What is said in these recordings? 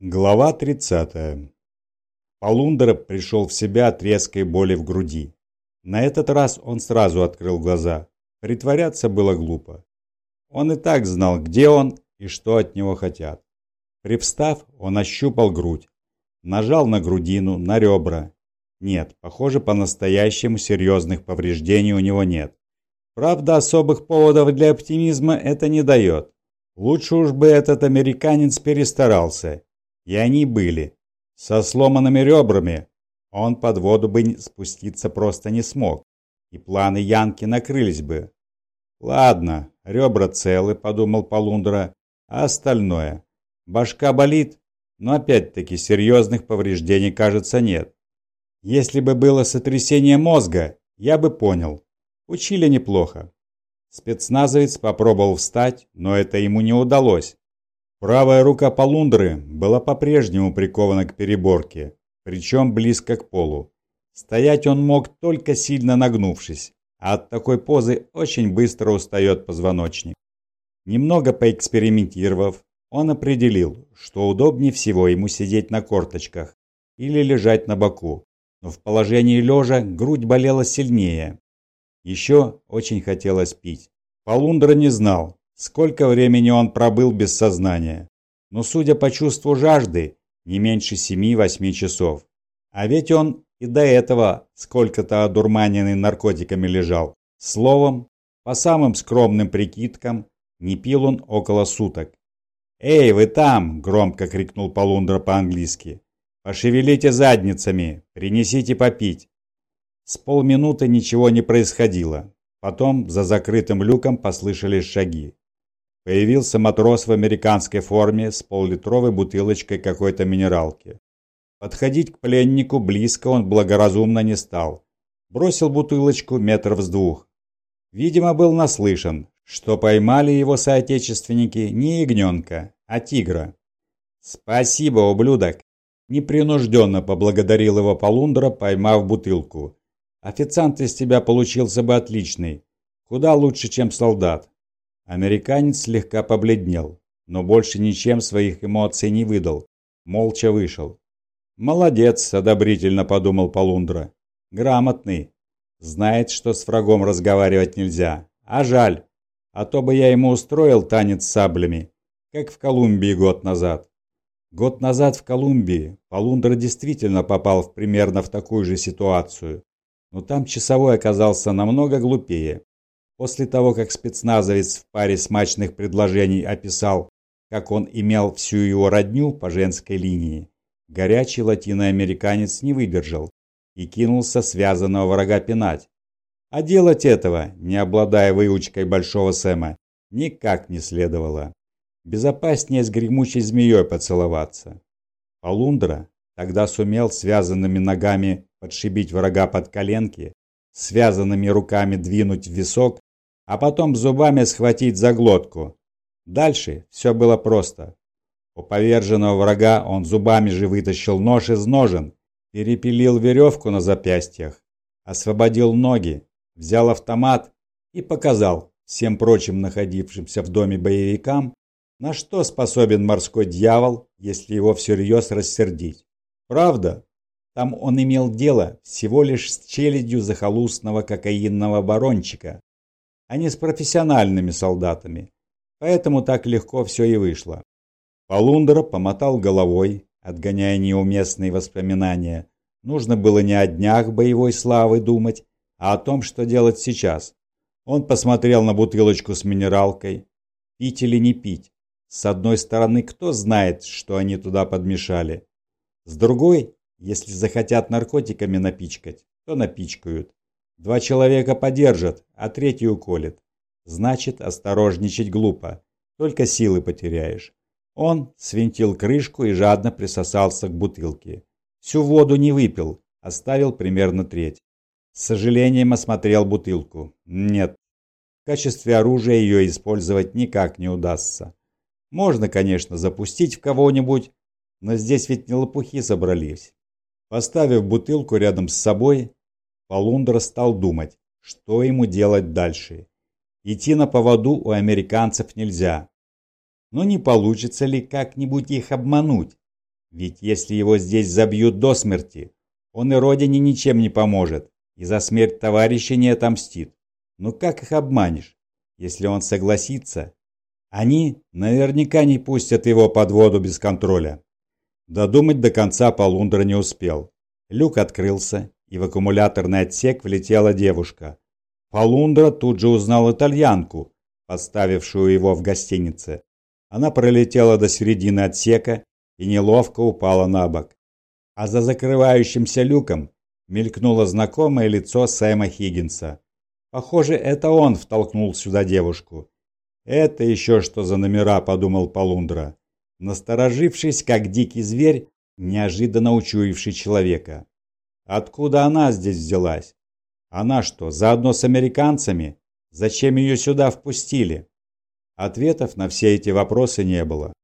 Глава 30. Полундра пришел в себя от резкой боли в груди. На этот раз он сразу открыл глаза. Притворяться было глупо. Он и так знал, где он и что от него хотят. Привстав, он ощупал грудь. Нажал на грудину, на ребра. Нет, похоже, по-настоящему серьезных повреждений у него нет. Правда, особых поводов для оптимизма это не дает. Лучше уж бы этот американец перестарался и они были. Со сломанными ребрами он под воду бы спуститься просто не смог, и планы Янки накрылись бы. «Ладно, ребра целы», — подумал Полундра, — «а остальное? Башка болит, но опять-таки серьезных повреждений, кажется, нет. Если бы было сотрясение мозга, я бы понял. Учили неплохо». Спецназовец попробовал встать, но это ему не удалось. Правая рука Полундры была по-прежнему прикована к переборке, причем близко к полу. Стоять он мог только сильно нагнувшись, а от такой позы очень быстро устает позвоночник. Немного поэкспериментировав, он определил, что удобнее всего ему сидеть на корточках или лежать на боку, но в положении лежа грудь болела сильнее. Еще очень хотелось пить. Полундра не знал, Сколько времени он пробыл без сознания? Но, судя по чувству жажды, не меньше семи-восьми часов. А ведь он и до этого сколько-то одурманенный наркотиками лежал. Словом, по самым скромным прикидкам, не пил он около суток. «Эй, вы там!» – громко крикнул Полундра по-английски. «Пошевелите задницами, принесите попить». С полминуты ничего не происходило. Потом за закрытым люком послышались шаги. Появился матрос в американской форме с поллитровой бутылочкой какой-то минералки. Подходить к пленнику близко он благоразумно не стал. Бросил бутылочку метров с двух. Видимо, был наслышан, что поймали его соотечественники не ягненка, а тигра. «Спасибо, ублюдок!» Непринужденно поблагодарил его Полундра, поймав бутылку. «Официант из тебя получился бы отличный. Куда лучше, чем солдат. Американец слегка побледнел, но больше ничем своих эмоций не выдал. Молча вышел. «Молодец», — одобрительно подумал Полундра. «Грамотный. Знает, что с врагом разговаривать нельзя. А жаль. А то бы я ему устроил танец с саблями, как в Колумбии год назад». Год назад в Колумбии Полундра действительно попал примерно в такую же ситуацию, но там часовой оказался намного глупее. После того, как спецназовец в паре смачных предложений описал, как он имел всю его родню по женской линии, горячий латиноамериканец не выдержал и кинулся связанного врага пинать. А делать этого, не обладая выучкой Большого Сэма, никак не следовало. Безопаснее с гремучей змеей поцеловаться. Полундра тогда сумел связанными ногами подшибить врага под коленки, связанными руками двинуть в висок а потом зубами схватить за глотку. Дальше все было просто. У поверженного врага он зубами же вытащил нож из ножен, перепилил веревку на запястьях, освободил ноги, взял автомат и показал всем прочим находившимся в доме боевикам, на что способен морской дьявол, если его всерьез рассердить. Правда, там он имел дело всего лишь с челядью захолустного кокаинного барончика, а не с профессиональными солдатами. Поэтому так легко все и вышло. Полундра помотал головой, отгоняя неуместные воспоминания. Нужно было не о днях боевой славы думать, а о том, что делать сейчас. Он посмотрел на бутылочку с минералкой. Пить или не пить? С одной стороны, кто знает, что они туда подмешали. С другой, если захотят наркотиками напичкать, то напичкают. Два человека подержат, а третий уколет. Значит, осторожничать глупо. Только силы потеряешь. Он свинтил крышку и жадно присосался к бутылке. Всю воду не выпил, оставил примерно треть. С сожалением осмотрел бутылку. Нет, в качестве оружия ее использовать никак не удастся. Можно, конечно, запустить в кого-нибудь, но здесь ведь не лопухи собрались. Поставив бутылку рядом с собой, Полундра стал думать, что ему делать дальше. Идти на поводу у американцев нельзя. Но не получится ли как-нибудь их обмануть? Ведь если его здесь забьют до смерти, он и родине ничем не поможет, и за смерть товарища не отомстит. Ну как их обманешь? Если он согласится, они наверняка не пустят его под воду без контроля. Додумать до конца Полундра не успел. Люк открылся, и в аккумуляторный отсек влетела девушка. Полундра тут же узнал итальянку, поставившую его в гостинице. Она пролетела до середины отсека и неловко упала на бок. А за закрывающимся люком мелькнуло знакомое лицо Сэма Хиггинса. Похоже, это он втолкнул сюда девушку. «Это еще что за номера?» – подумал Полундра, насторожившись, как дикий зверь, неожиданно учуявший человека. Откуда она здесь взялась? Она что, заодно с американцами? Зачем ее сюда впустили? Ответов на все эти вопросы не было.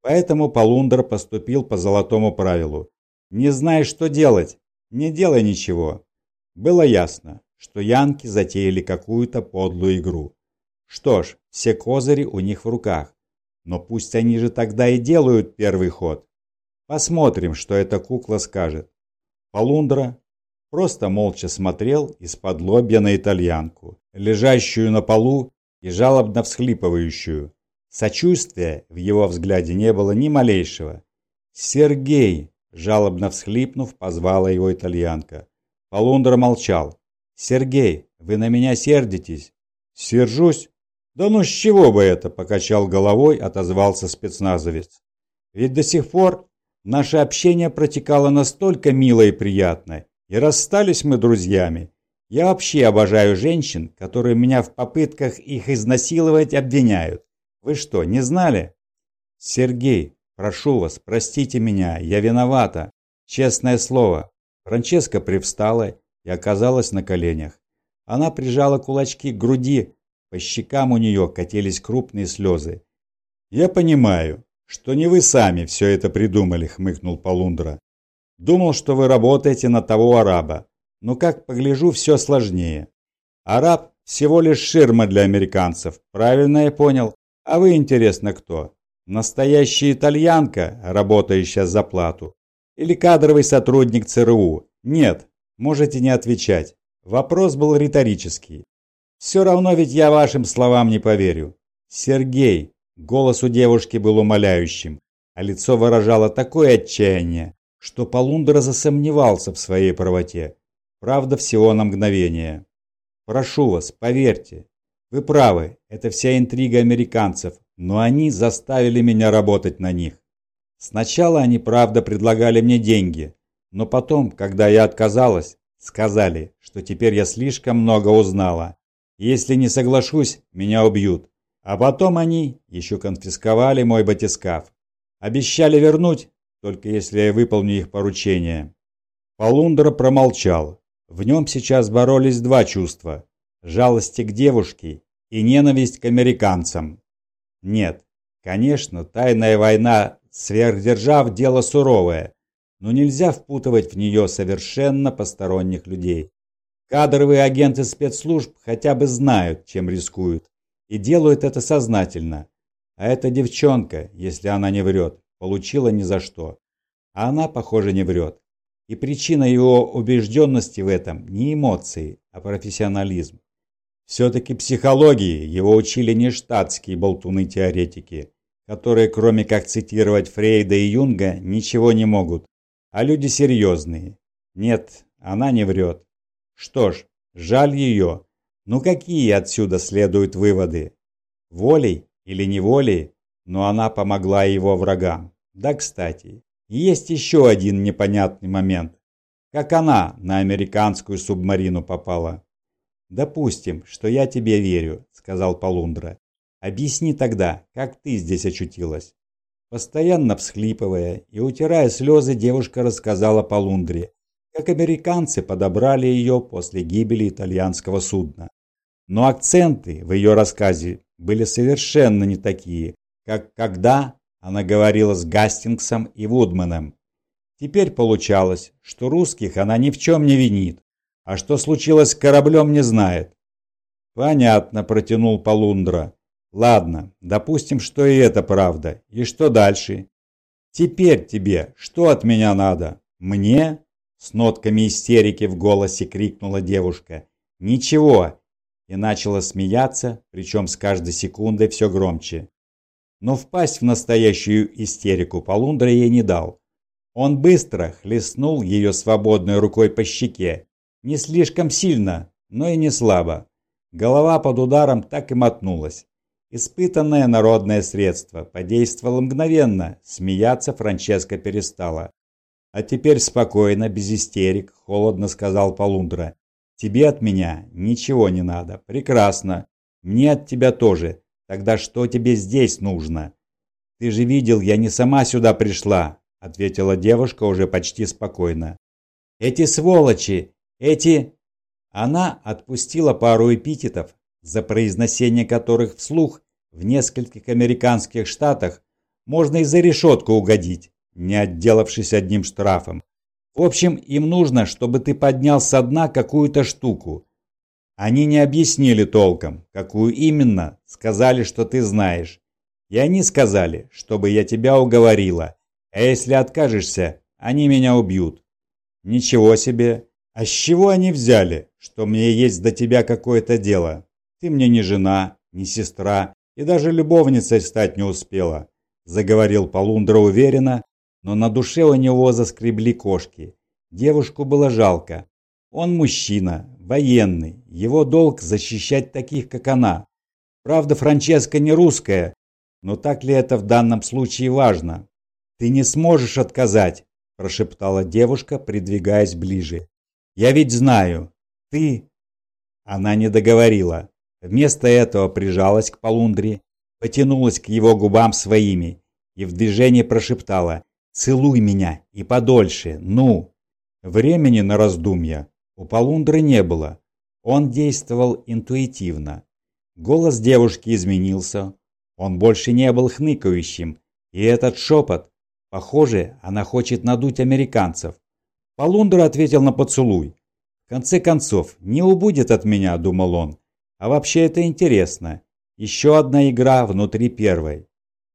Поэтому Полундер поступил по золотому правилу. Не знаешь, что делать, не делай ничего. Было ясно, что янки затеяли какую-то подлую игру. Что ж, все козыри у них в руках. Но пусть они же тогда и делают первый ход. Посмотрим, что эта кукла скажет. Полундра просто молча смотрел из-под лобья на итальянку, лежащую на полу и жалобно всхлипывающую. Сочувствия в его взгляде не было ни малейшего. «Сергей!» – жалобно всхлипнув, позвала его итальянка. Полундра молчал. «Сергей, вы на меня сердитесь?» «Сержусь?» «Да ну с чего бы это?» – покачал головой, отозвался спецназовец. «Ведь до сих пор наше общение протекало настолько мило и приятно, и расстались мы друзьями. Я вообще обожаю женщин, которые меня в попытках их изнасиловать обвиняют. Вы что, не знали? Сергей, прошу вас, простите меня, я виновата. Честное слово. Франческа привстала и оказалась на коленях. Она прижала кулачки к груди, по щекам у нее катились крупные слезы. «Я понимаю, что не вы сами все это придумали», — хмыкнул Полундра. Думал, что вы работаете на того араба. Но как погляжу, все сложнее. Араб всего лишь ширма для американцев. Правильно я понял? А вы, интересно, кто? Настоящая итальянка, работающая за плату? Или кадровый сотрудник ЦРУ? Нет, можете не отвечать. Вопрос был риторический. Все равно ведь я вашим словам не поверю. Сергей, голос у девушки был умоляющим, а лицо выражало такое отчаяние, что Полундра засомневался в своей правоте. Правда, всего на мгновение. Прошу вас, поверьте. Вы правы, это вся интрига американцев, но они заставили меня работать на них. Сначала они, правда, предлагали мне деньги, но потом, когда я отказалась, сказали, что теперь я слишком много узнала. Если не соглашусь, меня убьют. А потом они еще конфисковали мой батискаф. Обещали вернуть, только если я выполню их поручение. Полундра промолчал. В нем сейчас боролись два чувства – жалости к девушке и ненависть к американцам. Нет, конечно, тайная война сверхдержав – дело суровое, но нельзя впутывать в нее совершенно посторонних людей. Кадровые агенты спецслужб хотя бы знают, чем рискуют, и делают это сознательно. А эта девчонка, если она не врет, получила ни за что. А она, похоже, не врет. И причина его убежденности в этом не эмоции, а профессионализм. Все-таки психологии его учили не штатские болтуны-теоретики, которые, кроме как цитировать Фрейда и Юнга, ничего не могут, а люди серьезные. Нет, она не врет. Что ж, жаль ее. Ну какие отсюда следуют выводы? Волей или неволей, но она помогла его врагам. Да, кстати, есть еще один непонятный момент. Как она на американскую субмарину попала? «Допустим, что я тебе верю», — сказал Полундра. «Объясни тогда, как ты здесь очутилась?» Постоянно всхлипывая и утирая слезы, девушка рассказала Полундре, как американцы подобрали ее после гибели итальянского судна. Но акценты в ее рассказе были совершенно не такие, как когда она говорила с Гастингсом и Вудманом. Теперь получалось, что русских она ни в чем не винит, а что случилось с кораблем не знает. «Понятно», – протянул Полундра. «Ладно, допустим, что и это правда. И что дальше?» Теперь тебе что от меня надо? Мне?» С нотками истерики в голосе крикнула девушка. «Ничего!» И начала смеяться, причем с каждой секундой все громче. Но впасть в настоящую истерику Полундра ей не дал. Он быстро хлестнул ее свободной рукой по щеке. Не слишком сильно, но и не слабо. Голова под ударом так и мотнулась. Испытанное народное средство подействовало мгновенно, смеяться Франческа перестала. «А теперь спокойно, без истерик», – холодно сказал Полундра. «Тебе от меня ничего не надо. Прекрасно. Мне от тебя тоже. Тогда что тебе здесь нужно?» «Ты же видел, я не сама сюда пришла», – ответила девушка уже почти спокойно. «Эти сволочи! Эти...» Она отпустила пару эпитетов, за произношение которых вслух в нескольких американских штатах можно и за решетку угодить не отделавшись одним штрафом. В общем, им нужно, чтобы ты поднял со дна какую-то штуку. Они не объяснили толком, какую именно, сказали, что ты знаешь. И они сказали, чтобы я тебя уговорила. А если откажешься, они меня убьют. Ничего себе. А с чего они взяли, что мне есть до тебя какое-то дело? Ты мне не жена, не сестра и даже любовницей стать не успела, заговорил Полундра уверенно, но на душе у него заскребли кошки. Девушку было жалко. Он мужчина, военный, его долг защищать таких, как она. Правда, Франческа не русская, но так ли это в данном случае важно? Ты не сможешь отказать, прошептала девушка, придвигаясь ближе. Я ведь знаю, ты... Она не договорила. Вместо этого прижалась к Полундре, потянулась к его губам своими и в движении прошептала Целуй меня и подольше, ну!» Времени на раздумья у Полундры не было. Он действовал интуитивно. Голос девушки изменился. Он больше не был хныкающим. И этот шепот, похоже, она хочет надуть американцев. Полундра ответил на поцелуй. В конце концов, не убудет от меня, думал он. А вообще это интересно. Еще одна игра внутри первой.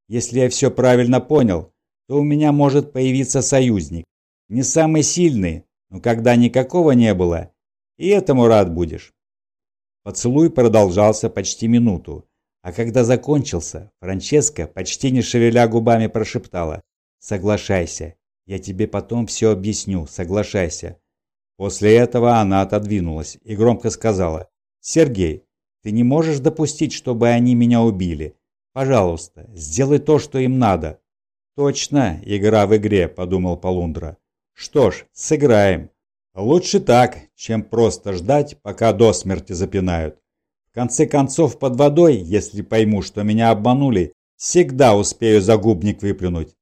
Если я все правильно понял, то у меня может появиться союзник. Не самый сильный, но когда никакого не было, и этому рад будешь. Поцелуй продолжался почти минуту, а когда закончился, Франческа, почти не шевеля губами, прошептала «Соглашайся, я тебе потом все объясню, соглашайся». После этого она отодвинулась и громко сказала «Сергей, ты не можешь допустить, чтобы они меня убили. Пожалуйста, сделай то, что им надо. «Точно, игра в игре», – подумал Полундра. «Что ж, сыграем. Лучше так, чем просто ждать, пока до смерти запинают. В конце концов, под водой, если пойму, что меня обманули, всегда успею загубник выплюнуть».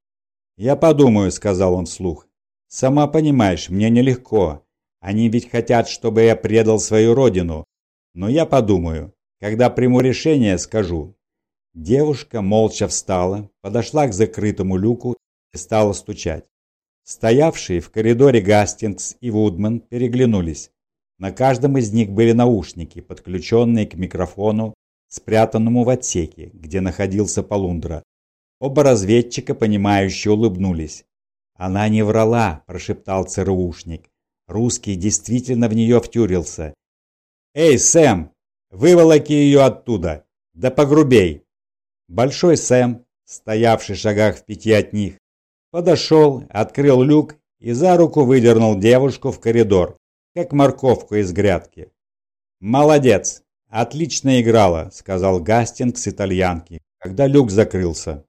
«Я подумаю», – сказал он вслух. «Сама понимаешь, мне нелегко. Они ведь хотят, чтобы я предал свою родину. Но я подумаю. Когда приму решение, скажу. Девушка молча встала, подошла к закрытому люку и стала стучать. Стоявшие в коридоре Гастингс и Вудман переглянулись. На каждом из них были наушники, подключенные к микрофону, спрятанному в отсеке, где находился Полундра. Оба разведчика, понимающе улыбнулись. «Она не врала», – прошептал ЦРУшник. Русский действительно в нее втюрился. «Эй, Сэм, выволоки ее оттуда! Да погрубей!» Большой Сэм, стоявший в шагах в пяти от них, подошел, открыл люк и за руку выдернул девушку в коридор, как морковку из грядки. «Молодец! Отлично играла», — сказал Гастингс итальянке, когда люк закрылся.